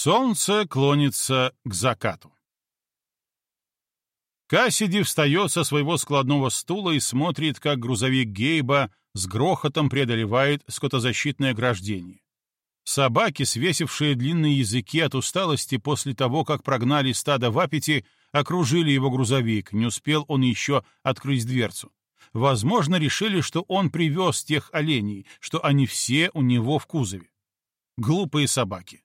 Солнце клонится к закату. Кассиди встает со своего складного стула и смотрит, как грузовик Гейба с грохотом преодолевает скотозащитное ограждение. Собаки, свесившие длинные языки от усталости после того, как прогнали стадо в аппете, окружили его грузовик, не успел он еще открыть дверцу. Возможно, решили, что он привез тех оленей, что они все у него в кузове. Глупые собаки.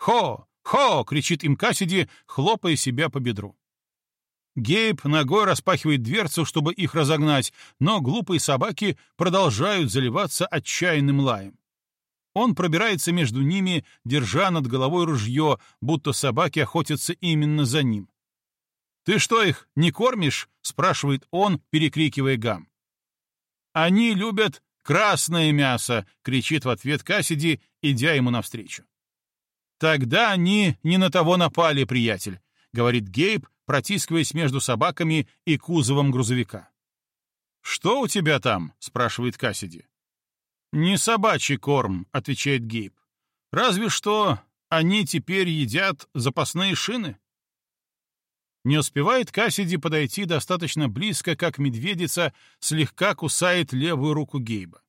«Хо! Хо!» — кричит им Кассиди, хлопая себя по бедру. Гейб ногой распахивает дверцу, чтобы их разогнать, но глупые собаки продолжают заливаться отчаянным лаем. Он пробирается между ними, держа над головой ружье, будто собаки охотятся именно за ним. «Ты что их, не кормишь?» — спрашивает он, перекрикивая гам. «Они любят красное мясо!» — кричит в ответ Кассиди, идя ему навстречу. «Тогда они не на того напали, приятель», — говорит Гейб, протискиваясь между собаками и кузовом грузовика. «Что у тебя там?» — спрашивает Кассиди. «Не собачий корм», — отвечает Гейб. «Разве что они теперь едят запасные шины». Не успевает Кассиди подойти достаточно близко, как медведица слегка кусает левую руку Гейба.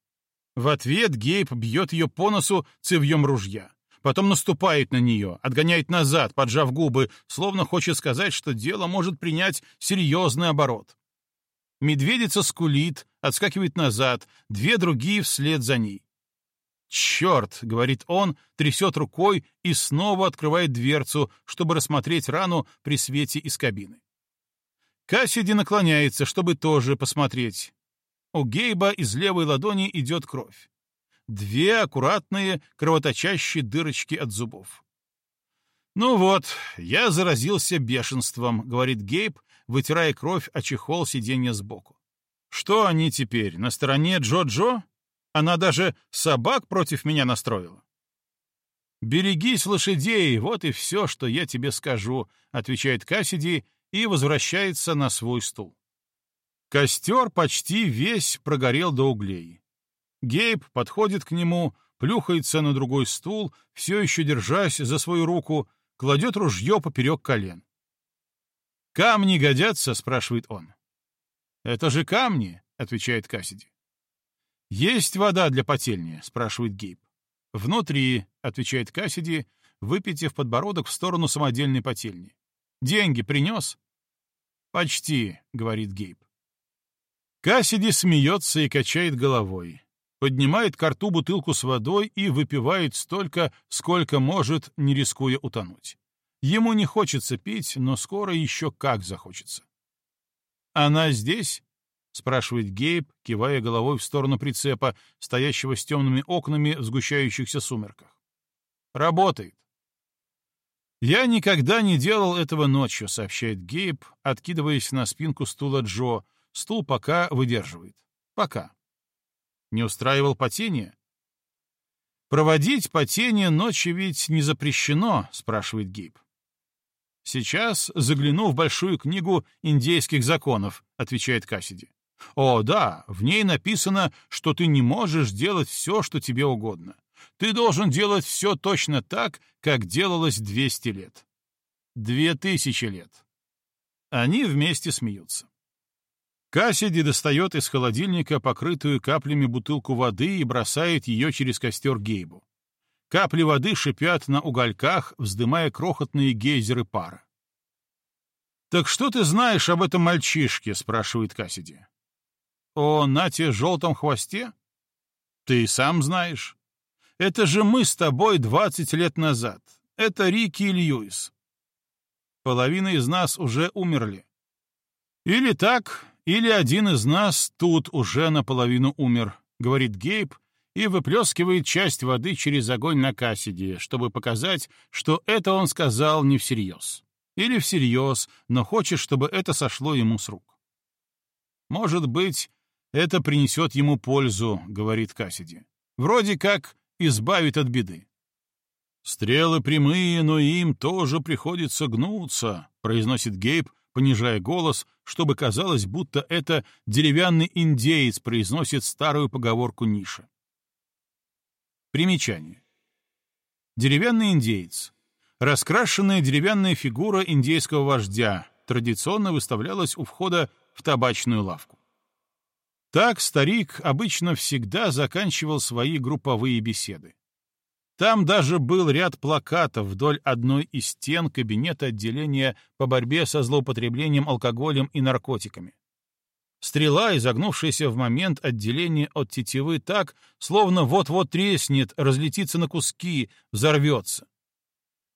В ответ Гейб бьет ее по носу цевьем ружья потом наступает на нее, отгоняет назад, поджав губы, словно хочет сказать, что дело может принять серьезный оборот. Медведица скулит, отскакивает назад, две другие вслед за ней. «Черт!» — говорит он, трясет рукой и снова открывает дверцу, чтобы рассмотреть рану при свете из кабины. Кассиди наклоняется, чтобы тоже посмотреть. У Гейба из левой ладони идет кровь две аккуратные кровоточащие дырочки от зубов. «Ну вот, я заразился бешенством», — говорит Гейб, вытирая кровь о чехол сиденья сбоку. «Что они теперь, на стороне Джо-Джо? Она даже собак против меня настроила». «Берегись лошадей, вот и все, что я тебе скажу», — отвечает Кассиди и возвращается на свой стул. Костер почти весь прогорел до углей. Гейб подходит к нему, плюхается на другой стул, все еще держась за свою руку, кладет ружье поперек колен. «Камни годятся?» — спрашивает он. «Это же камни», — отвечает Кассиди. «Есть вода для потельни?» — спрашивает Гейб. «Внутри», — отвечает Кассиди, выпитив подбородок в сторону самодельной потельни. «Деньги принес?» «Почти», — говорит Гейб. Кассиди смеется и качает головой поднимает к рту бутылку с водой и выпивает столько, сколько может, не рискуя утонуть. Ему не хочется пить, но скоро еще как захочется. «Она здесь?» — спрашивает Гейб, кивая головой в сторону прицепа, стоящего с темными окнами в сгущающихся сумерках. «Работает». «Я никогда не делал этого ночью», — сообщает Гейб, откидываясь на спинку стула Джо. Стул пока выдерживает. Пока. Не устраивал потение? «Проводить потение ночью ведь не запрещено», — спрашивает Гейб. «Сейчас загляну в большую книгу индейских законов», — отвечает Кассиди. «О, да, в ней написано, что ты не можешь делать все, что тебе угодно. Ты должен делать все точно так, как делалось 200 лет. Две тысячи лет». Они вместе смеются. Кассиди достает из холодильника покрытую каплями бутылку воды и бросает ее через костер Гейбу. Капли воды шипят на угольках, вздымая крохотные гейзеры пара. «Так что ты знаешь об этом мальчишке?» — спрашивает Кассиди. «О Нате желтом хвосте?» «Ты сам знаешь. Это же мы с тобой двадцать лет назад. Это Рики и Льюис. Половина из нас уже умерли. Или так, или один из нас тут уже наполовину умер, говорит Гейб и выплескивает часть воды через огонь на Кассиди, чтобы показать, что это он сказал не всерьез. Или всерьез, но хочет, чтобы это сошло ему с рук. Может быть, это принесет ему пользу, говорит Кассиди. Вроде как избавит от беды. «Стрелы прямые, но им тоже приходится гнуться», — произносит Гейб, понижая голос, чтобы казалось, будто это деревянный индеец произносит старую поговорку Ниша. Примечание. Деревянный индеец. Раскрашенная деревянная фигура индейского вождя традиционно выставлялась у входа в табачную лавку. Так старик обычно всегда заканчивал свои групповые беседы. Там даже был ряд плакатов вдоль одной из стен кабинета отделения по борьбе со злоупотреблением алкоголем и наркотиками. Стрела, изогнувшаяся в момент отделения от тетивы так, словно вот-вот треснет, разлетится на куски, взорвется.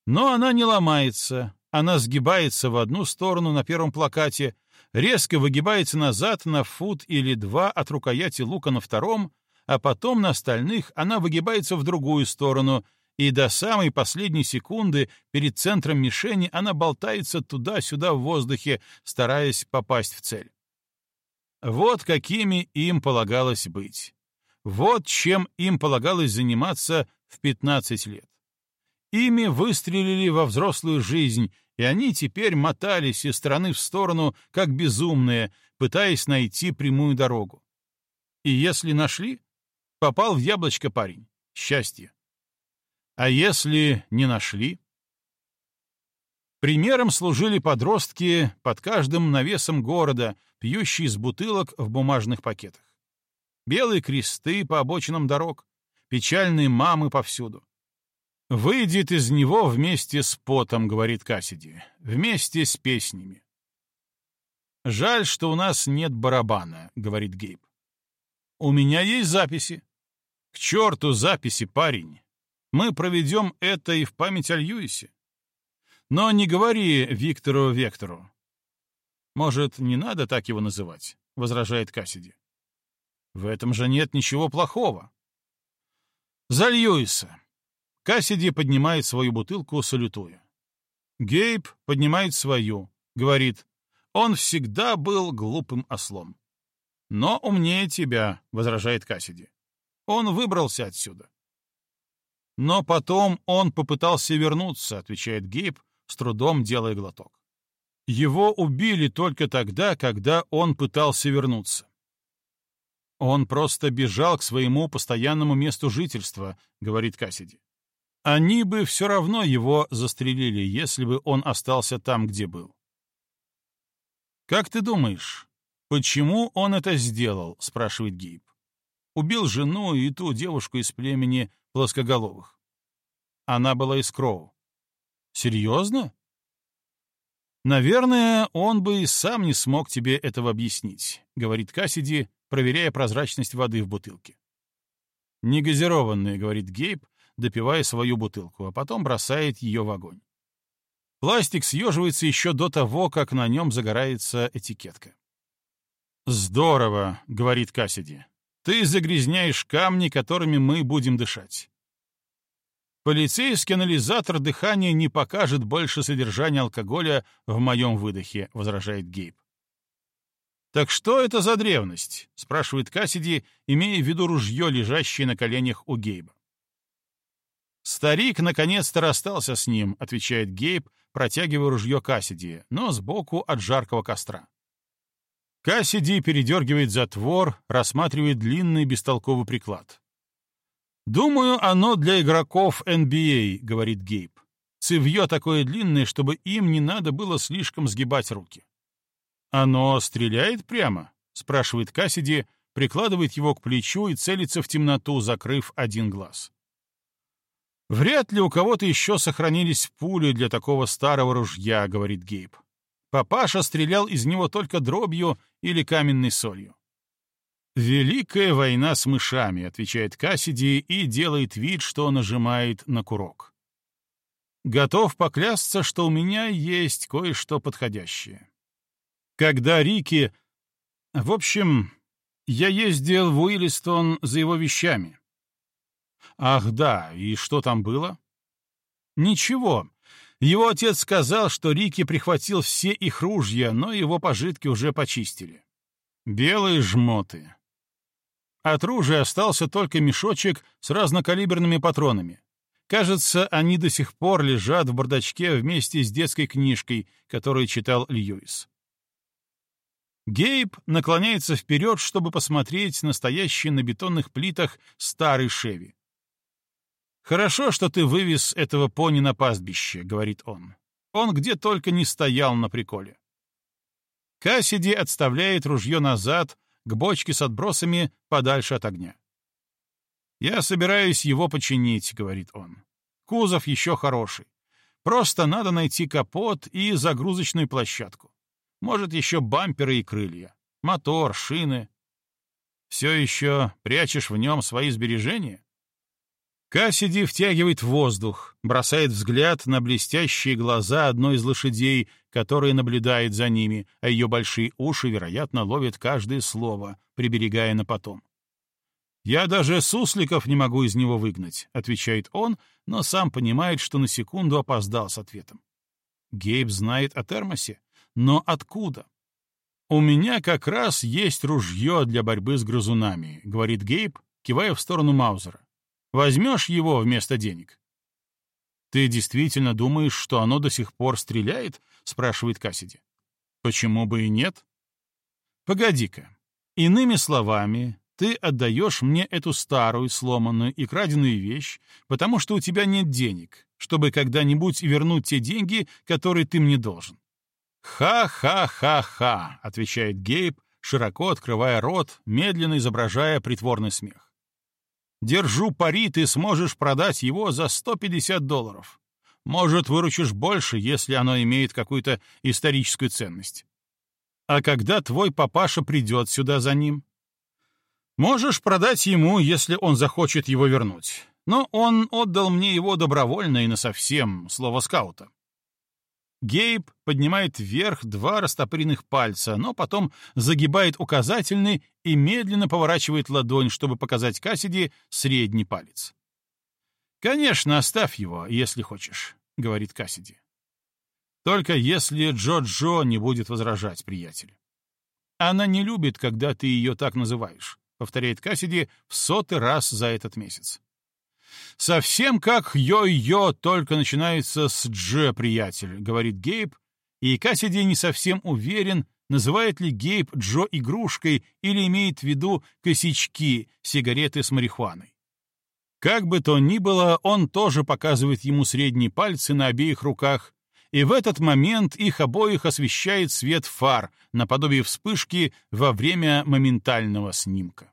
Но она не ломается, она сгибается в одну сторону на первом плакате, резко выгибается назад на фут или два от рукояти лука на втором, а потом на остальных она выгибается в другую сторону, и до самой последней секунды перед центром мишени она болтается туда-сюда в воздухе, стараясь попасть в цель. Вот какими им полагалось быть. Вот чем им полагалось заниматься в 15 лет. Ими выстрелили во взрослую жизнь, и они теперь мотались из стороны в сторону, как безумные, пытаясь найти прямую дорогу. И если нашли, Попал в яблочко парень. Счастье. А если не нашли? Примером служили подростки под каждым навесом города, пьющие из бутылок в бумажных пакетах. Белые кресты по обочинам дорог, печальные мамы повсюду. «Выйдет из него вместе с потом», — говорит Кассиди, — «вместе с песнями». «Жаль, что у нас нет барабана», — говорит Гейб. «У меня есть записи». «К черту записи, парень! Мы проведем это и в память о Льюисе. Но не говори Виктору Вектору». «Может, не надо так его называть?» — возражает Кассиди. «В этом же нет ничего плохого». «За Льюиса!» Кассиди поднимает свою бутылку, салютуя. Гейб поднимает свою, говорит, он всегда был глупым ослом. «Но умнее тебя», — возражает Кассиди. «Он выбрался отсюда». «Но потом он попытался вернуться», — отвечает Гейб, с трудом делая глоток. «Его убили только тогда, когда он пытался вернуться». «Он просто бежал к своему постоянному месту жительства», — говорит Кассиди. «Они бы все равно его застрелили, если бы он остался там, где был». «Как ты думаешь, «Почему он это сделал?» — спрашивает Гейб. «Убил жену и ту девушку из племени плоскоголовых. Она была из Кроу». «Серьезно?» «Наверное, он бы и сам не смог тебе этого объяснить», — говорит Кассиди, проверяя прозрачность воды в бутылке. «Негазированная», — говорит Гейб, допивая свою бутылку, а потом бросает ее в огонь. Пластик съеживается еще до того, как на нем загорается этикетка. «Здорово», — говорит Кассиди. «Ты загрязняешь камни, которыми мы будем дышать». «Полицейский анализатор дыхания не покажет больше содержания алкоголя в моем выдохе», — возражает Гейб. «Так что это за древность?» — спрашивает Кассиди, имея в виду ружье, лежащее на коленях у Гейба. «Старик наконец-то расстался с ним», — отвечает Гейб, протягивая ружье Кассиди, но сбоку от жаркого костра. Кассиди передергивает затвор, рассматривает длинный бестолковый приклад. «Думаю, оно для игроков NBA», — говорит Гейб. «Цевье такое длинное, чтобы им не надо было слишком сгибать руки». «Оно стреляет прямо?» — спрашивает Кассиди, прикладывает его к плечу и целится в темноту, закрыв один глаз. «Вряд ли у кого-то еще сохранились пули для такого старого ружья», — говорит Гейб. Папаша стрелял из него только дробью или каменной солью. «Великая война с мышами», — отвечает Кассиди и делает вид, что нажимает на курок. «Готов поклясться, что у меня есть кое-что подходящее. Когда Рики... В общем, я ездил в Уиллистон за его вещами». «Ах да, и что там было?» «Ничего, его отец сказал, что Рики прихватил все их ружья, но его пожитки уже почистили. Белые жмоты. От ружья остался только мешочек с разнокалиберными патронами. Кажется, они до сих пор лежат в бардачке вместе с детской книжкой, которую читал Льюис. Гейб наклоняется вперед, чтобы посмотреть настоящий на бетонных плитах старый Шеви. «Хорошо, что ты вывез этого пони на пастбище», — говорит он. «Он где только не стоял на приколе». Кассиди отставляет ружье назад, к бочке с отбросами, подальше от огня. «Я собираюсь его починить», — говорит он. «Кузов еще хороший. Просто надо найти капот и загрузочную площадку. Может, еще бамперы и крылья. Мотор, шины. Все еще прячешь в нем свои сбережения?» Кассиди втягивает воздух, бросает взгляд на блестящие глаза одной из лошадей, которая наблюдает за ними, а ее большие уши, вероятно, ловят каждое слово, приберегая на потом. «Я даже сусликов не могу из него выгнать», — отвечает он, но сам понимает, что на секунду опоздал с ответом. Гейб знает о термосе, но откуда? «У меня как раз есть ружье для борьбы с грызунами», — говорит Гейб, кивая в сторону Маузера. Возьмешь его вместо денег?» «Ты действительно думаешь, что оно до сих пор стреляет?» — спрашивает Кассиди. «Почему бы и нет?» «Погоди-ка. Иными словами, ты отдаешь мне эту старую, сломанную и краденую вещь, потому что у тебя нет денег, чтобы когда-нибудь вернуть те деньги, которые ты мне должен». «Ха-ха-ха-ха», — отвечает Гейб, широко открывая рот, медленно изображая притворный смех. Держу пари, ты сможешь продать его за 150 долларов. Может, выручишь больше, если оно имеет какую-то историческую ценность. А когда твой папаша придет сюда за ним? Можешь продать ему, если он захочет его вернуть. Но он отдал мне его добровольно и насовсем, слово скаута. Гейб поднимает вверх два растопыренных пальца, но потом загибает указательный и медленно поворачивает ладонь, чтобы показать Кассиди средний палец. «Конечно, оставь его, если хочешь», — говорит Кассиди. «Только если Джо-Джо не будет возражать, приятель». «Она не любит, когда ты ее так называешь», — повторяет Кассиди в сотый раз за этот месяц. «Совсем как йо-йо, только начинается с Дж, приятель», — говорит Гейб, и Кассиди не совсем уверен, называет ли Гейб Джо игрушкой или имеет в виду косячки, сигареты с марихуаной. Как бы то ни было, он тоже показывает ему средние пальцы на обеих руках, и в этот момент их обоих освещает свет фар, наподобие вспышки во время моментального снимка.